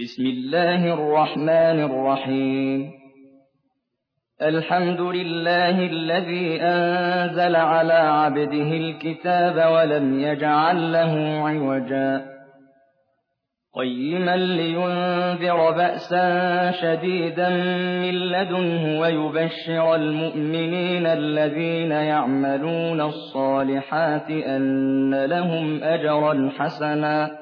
بسم الله الرحمن الرحيم. الحمد لله الذي أنزل على عبده الكتاب ولم يجعل له عوجا. قيما لينذر بأسا شديدا من لدنه ويبشر المؤمنين الذين يعملون الصالحات أن لهم أجرا حسنا.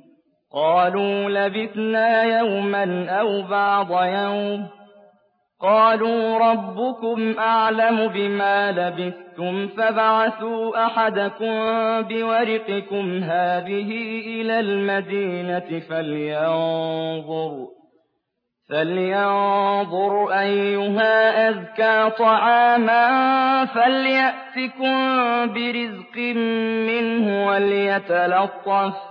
قالوا لبثنا يوما أو بعض يوم. قالوا ربكم أعلم بما لبثتم فبعثوا أحدكم بورقكم هذه إلى المدينة فلينظر فلينظر أيها أذكى طعاما فليأتكم برزق منه وليتلطف.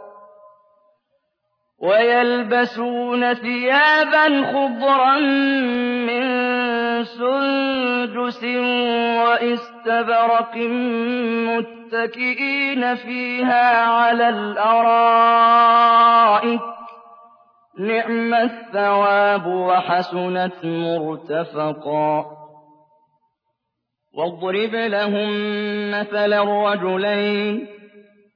ويلبسون ثيابا خضرا من سندس وإستبرق متكئين فيها على الأرائك. نعم الثواب وحسنت مرتفقا. واضرب لهم مثل الرجلين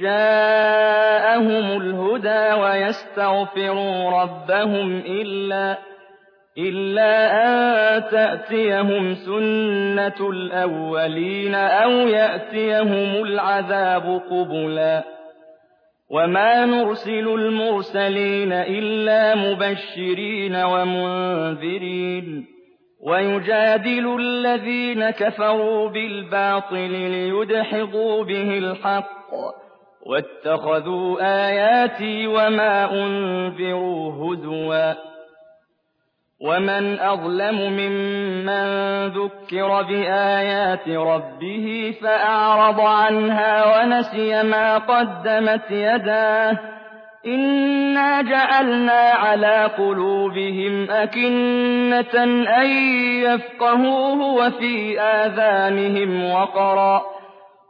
جَاءَهُمُ الْهُدَىٰ وَيَسْتَغْفِرُوا رَبَّهُمْ إِلَّا أَن تَأْتِيَهُمْ سُنَّةُ الْأَوَّلِينَ أَوْ يَأْتِيَهُمُ الْعَذَابُ قُبُلًا. وَمَا نُرْسِلُ الْمُرْسَلِينَ إِلَّا مُبَشِّرِينَ وَمُنذِرِينَ. وَيُجَادِلُ الَّذِينَ كَفَرُوا بِالْبَاطِلِ لِيُدْحِضُوا بِهِ الْحَقَّ. وَاتَّخَذُوا آيَاتِي وَمَا أُنذِرُوا هُزُوًا وَمَنْ أَظْلَمُ مِمَّن ذُكِّرَ بِآيَاتِ رَبِّهِ فَأَعْرَضَ عَنْهَا وَنَسِيَ مَا قَدَّمَتْ يَدَاهُ إِنَّا جَعَلْنَا عَلَىٰ قُلُوبِهِمْ أَكِنَّةً أَن يَفْقَهُوهُ وَفِي آذَانِهِمْ وَقْرًا ۚ